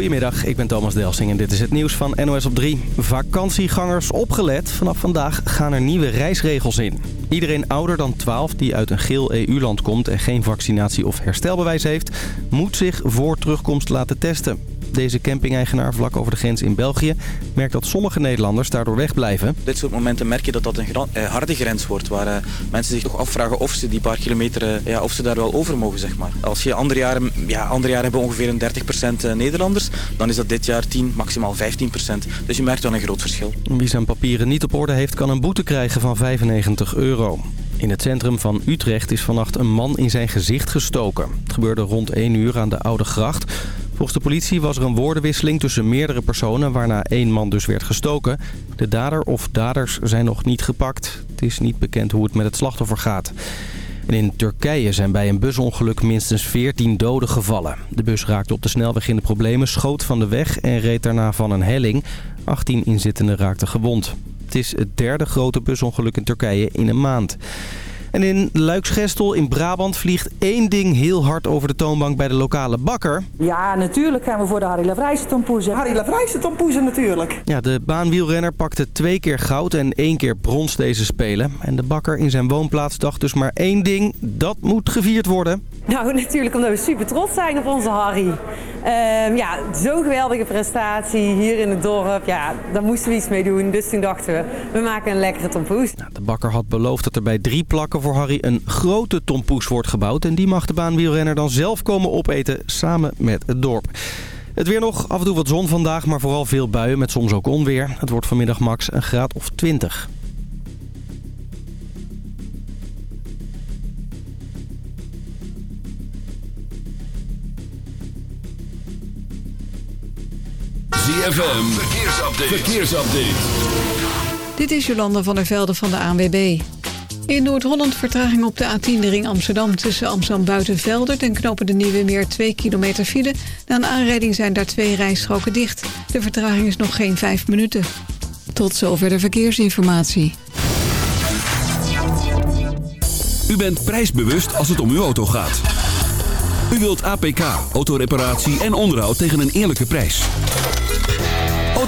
Goedemiddag, ik ben Thomas Delsing en dit is het nieuws van NOS op 3. Vakantiegangers opgelet. Vanaf vandaag gaan er nieuwe reisregels in. Iedereen ouder dan 12 die uit een geel EU-land komt en geen vaccinatie of herstelbewijs heeft... moet zich voor terugkomst laten testen. Deze camping-eigenaar vlak over de grens in België merkt dat sommige Nederlanders daardoor wegblijven. Dit soort momenten merk je dat dat een eh, harde grens wordt, waar eh, mensen zich toch afvragen of ze die paar kilometer, eh, ja, of ze daar wel over mogen, zeg maar. Als je andere jaren, ja, andere jaren hebben ongeveer een 30% eh, Nederlanders, dan is dat dit jaar 10, maximaal 15%. Dus je merkt wel een groot verschil. Wie zijn papieren niet op orde heeft, kan een boete krijgen van 95 euro. In het centrum van Utrecht is vannacht een man in zijn gezicht gestoken. Het gebeurde rond 1 uur aan de Oude Gracht. Volgens de politie was er een woordenwisseling tussen meerdere personen... waarna één man dus werd gestoken. De dader of daders zijn nog niet gepakt. Het is niet bekend hoe het met het slachtoffer gaat. En in Turkije zijn bij een busongeluk minstens 14 doden gevallen. De bus raakte op de snelweg in de problemen, schoot van de weg en reed daarna van een helling. 18 inzittenden raakten gewond. Het is het derde grote busongeluk in Turkije in een maand. En in Luiksgestel in Brabant vliegt één ding heel hard over de toonbank bij de lokale bakker. Ja, natuurlijk gaan we voor de Harry Lavrijse tompoezen. Harry Lavrijse tompoezen natuurlijk. Ja, de baanwielrenner pakte twee keer goud en één keer brons deze spelen. En de bakker in zijn woonplaats dacht dus maar één ding, dat moet gevierd worden. Nou, natuurlijk omdat we super trots zijn op onze Harry. Ehm, ja, zo'n geweldige prestatie hier in het dorp. Ja, daar moesten we iets mee doen. Dus toen dachten we, we maken een lekkere tompoes. Nou, de bakker had beloofd dat er bij drie plakken voor Harry een grote tompoes wordt gebouwd. En die mag de baanwielrenner dan zelf komen opeten samen met het dorp. Het weer nog, af en toe wat zon vandaag, maar vooral veel buien met soms ook onweer. Het wordt vanmiddag max een graad of 20. ZFM, verkeersupdate. verkeersupdate. Dit is Jolanda van der Velde van de ANWB. In Noord-Holland vertraging op de A10 de ring Amsterdam... tussen Amsterdam Buitenveldert en knopen de Nieuwe Meer 2 kilometer file. Na een aanrijding zijn daar twee rijstroken dicht. De vertraging is nog geen 5 minuten. Tot zover de verkeersinformatie. U bent prijsbewust als het om uw auto gaat. U wilt APK, autoreparatie en onderhoud tegen een eerlijke prijs.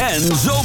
And zo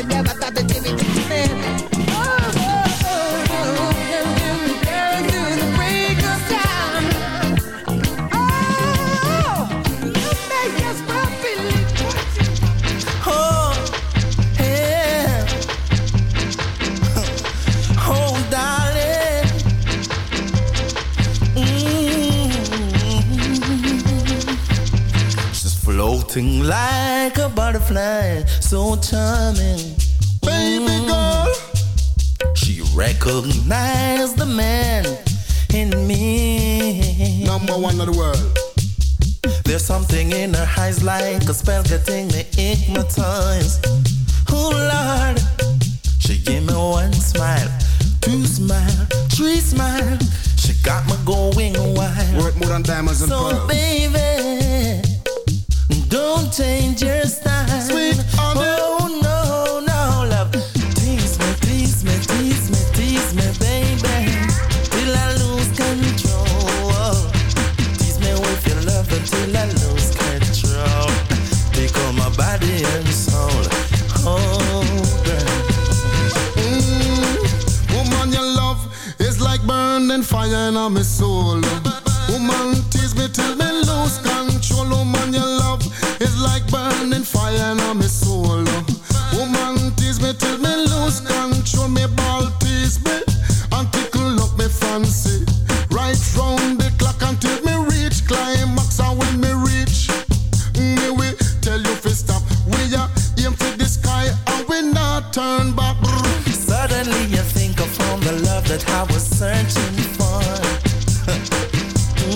it, never thought that you'd be floating like a butterfly, so charming. recognize the man in me. Number one of the world. There's something in her eyes like a spell getting me hypnotized.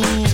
me.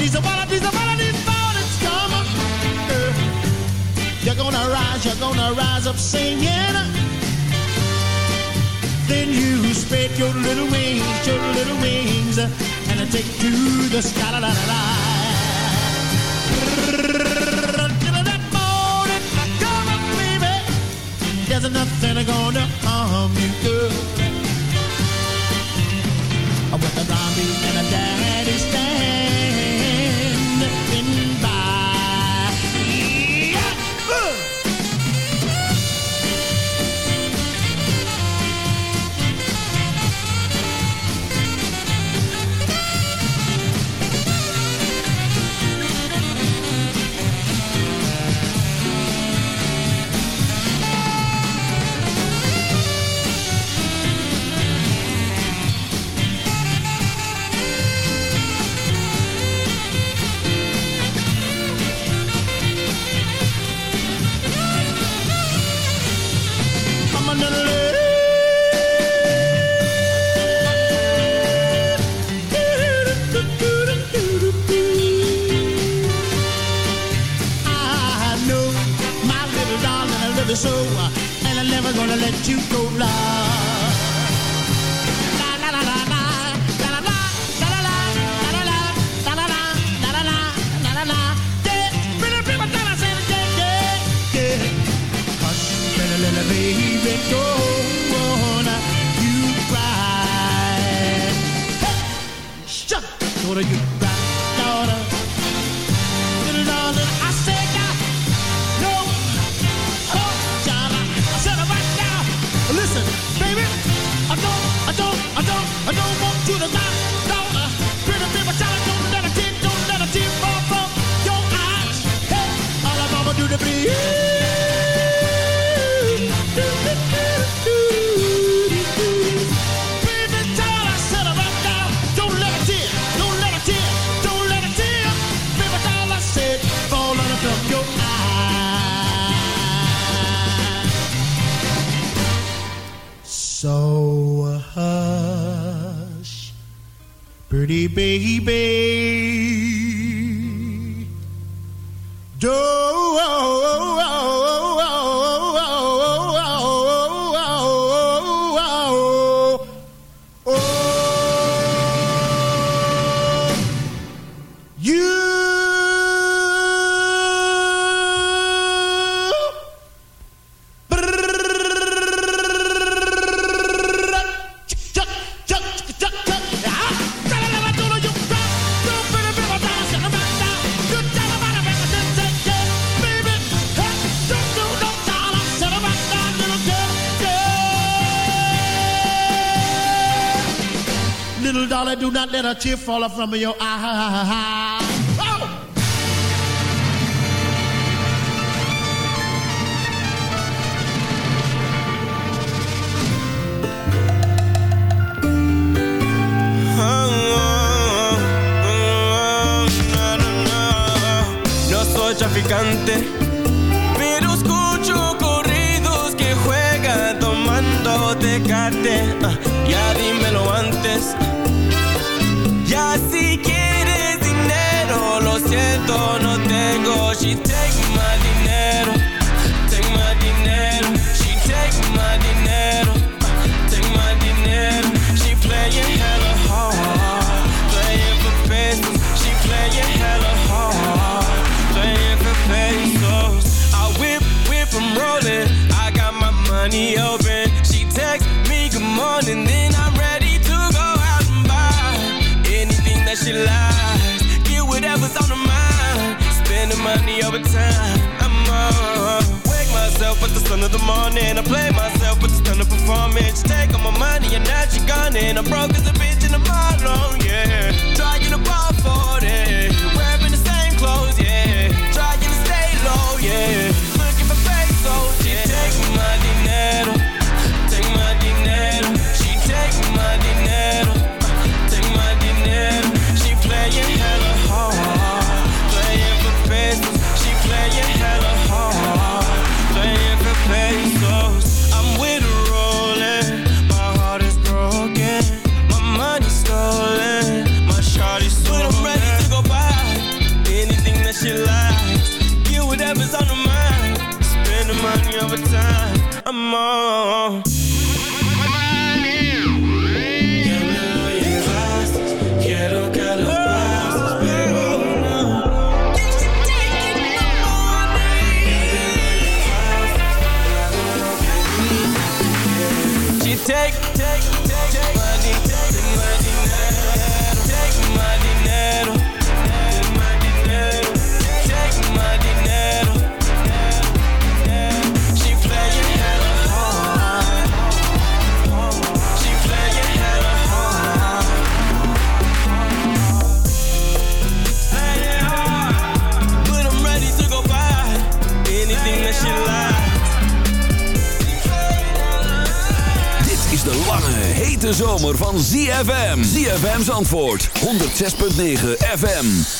One of these, of these mornings come. Uh, you're gonna rise, you're gonna rise up singing. Then you spread your little wings, your little wings, and take to the sky. La, la, la, la. Till that morning, come on, baby. There's nothing gonna harm you, girl. With the mommy and the daddy let you go, love. Dollar, do not let a tear fall from your eye. Oh! Traficante, pero escucho corridos que juegan tomando tecate. Ah, ya dímelo antes. Siento, no tengo. She take in a broken ZFM's antwoord, 106.9 FM.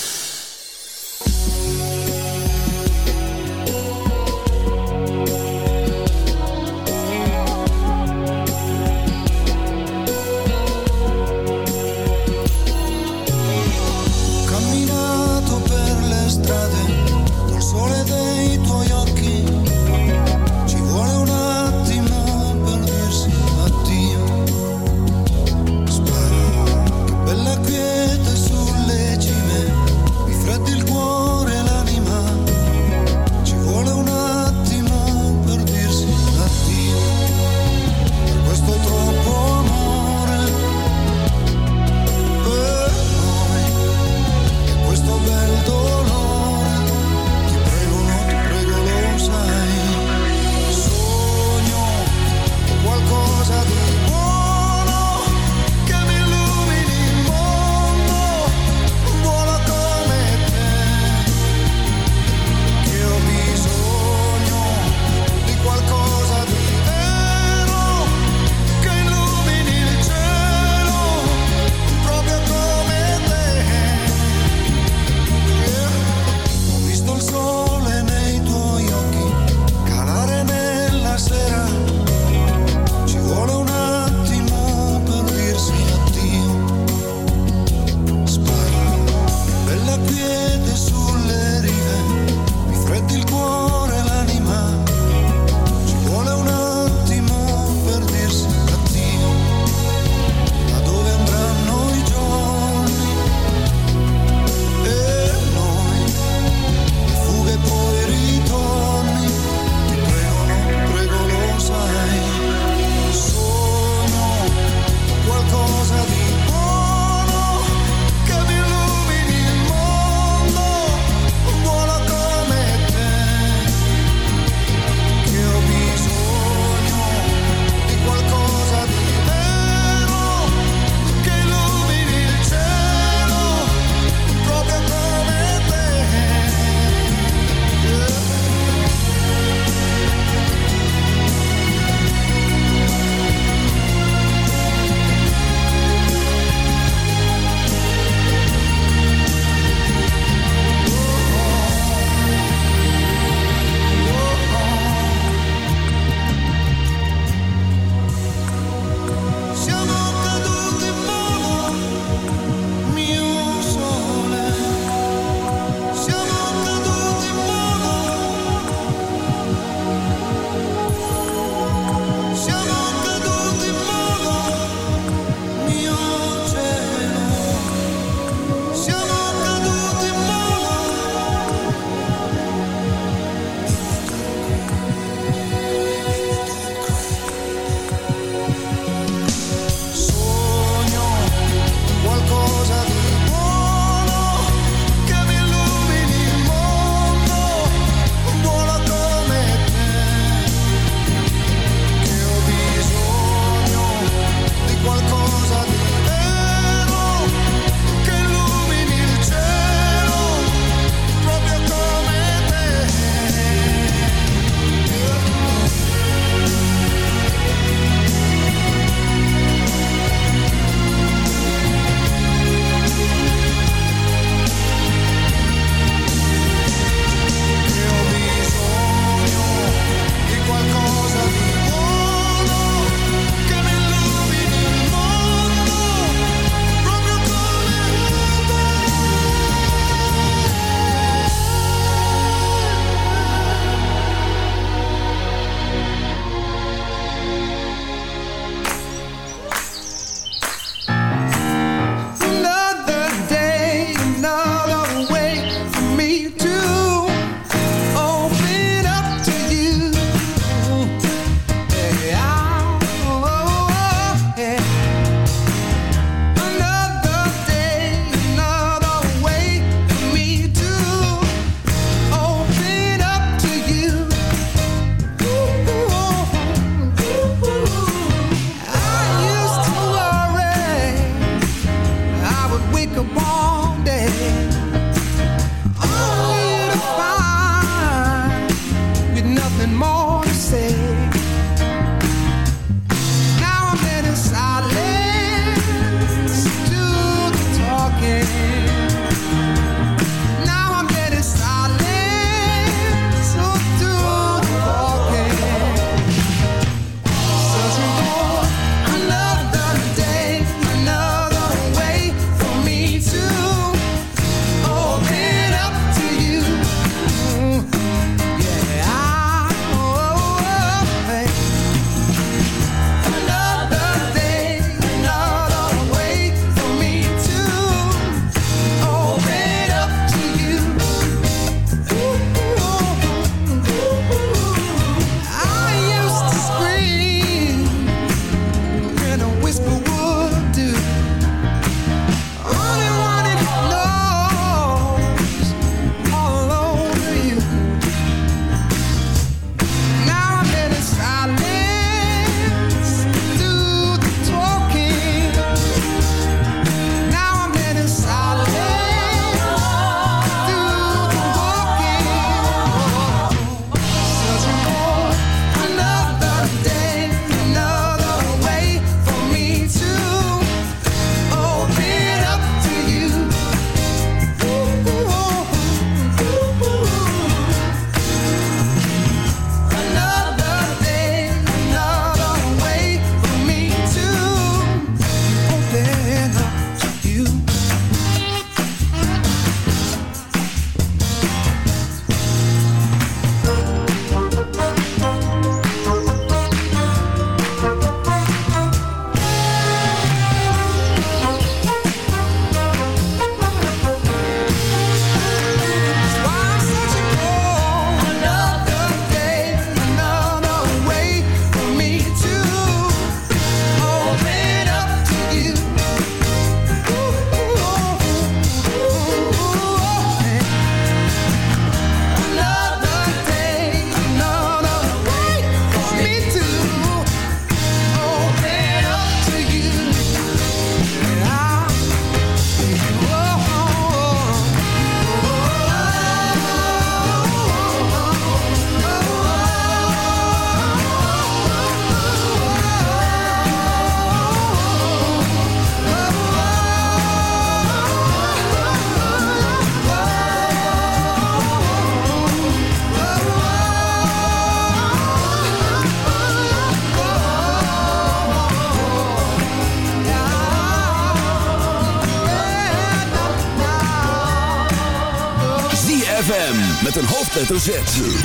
Hoofdletter.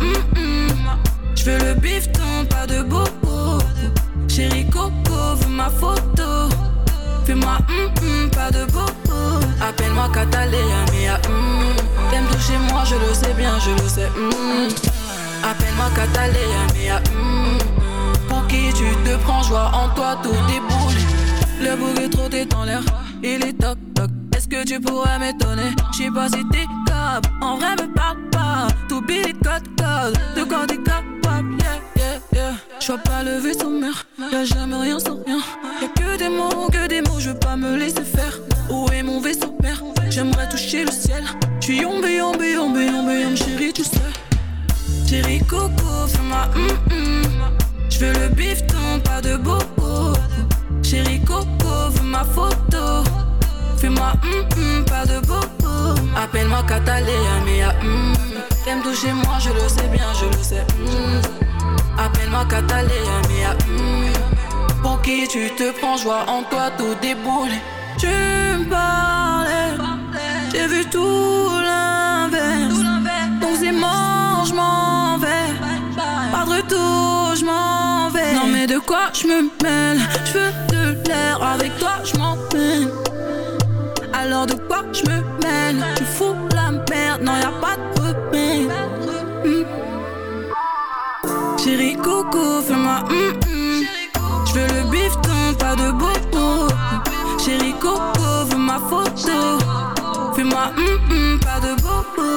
Hum hum. Je veux le bifton, pas de bobo. Chérie coco, veux ma photo. Fais-moi hum hum, pas de bobo. Appelle-moi Catalina, mia hum. T'aimes toucher moi, je le sais bien, je le sais hum. Appelle-moi Catalina, mia hum. Pour qui tu te prends, joie en toi, tout déboule. Le bouc est trop en l'air, il est toc toc. Est-ce que tu pourrais m'étonner? J'sais pas si t'es en vrai me parle pas. Tout billet code code, de quoi t'es capable, yeah yeah yeah. J'vois pas le vaisseau mère, y'a jamais rien sans rien. Y'a que des mots, que des mots, je veux pas me laisser faire. Où est mon vaisseau père J'aimerais toucher le ciel. J'suis yombe, yombe, yombe, yombe, yombe, chérie, tu sais. Chérie Coco, fais-moi hum hum. J'veux le bifton, pas de bobo. Chérie Coco, veux ma photo. Fais-moi mm, mm, pas de boum. Appelle-moi Cataléa, mais à. Mm. T'aimes toucher moi, je le sais bien, je le sais. Appelle-moi Cataléa, mais. Pour qui tu te prends, joie en toi tout déboule. Tu me parlais, j'ai vu tout l'inverse. Donc c'est mort, je m'en vais. Pas de retour, je m'en vais. Non mais de quoi je me mêle? Je veux de l'air, avec toi je m'en alors de quoi je me mène? Tu fous la merde, non y'a pas de repère. Mmh. Chérie coco, fais-moi hum mm -mm. Je veux le bifton, pas de bobo. Chérie coco, veux ma photo. Fais-moi hum mm pas de bobo.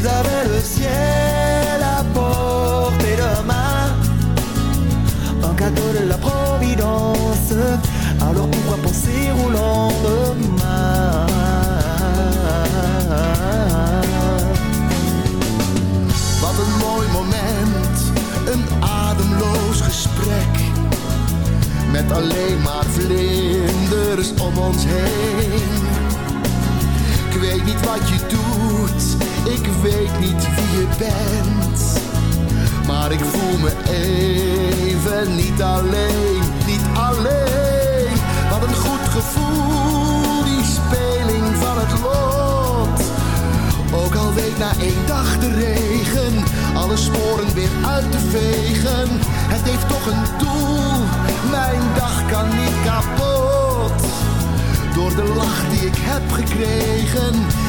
Ils avaient le ciel à portée de main, un cadeau de la providence. Alors pourquoi penser au lendemain Wat een mooi moment, een ademloos gesprek. Met alleen maar vlinders om ons heen. Ik weet niet wat je doet ik weet niet wie je bent, maar ik voel me even niet alleen, niet alleen. Wat een goed gevoel, die speling van het lot. Ook al weet na één dag de regen, alle sporen weer uit te vegen. Het heeft toch een doel, mijn dag kan niet kapot. Door de lach die ik heb gekregen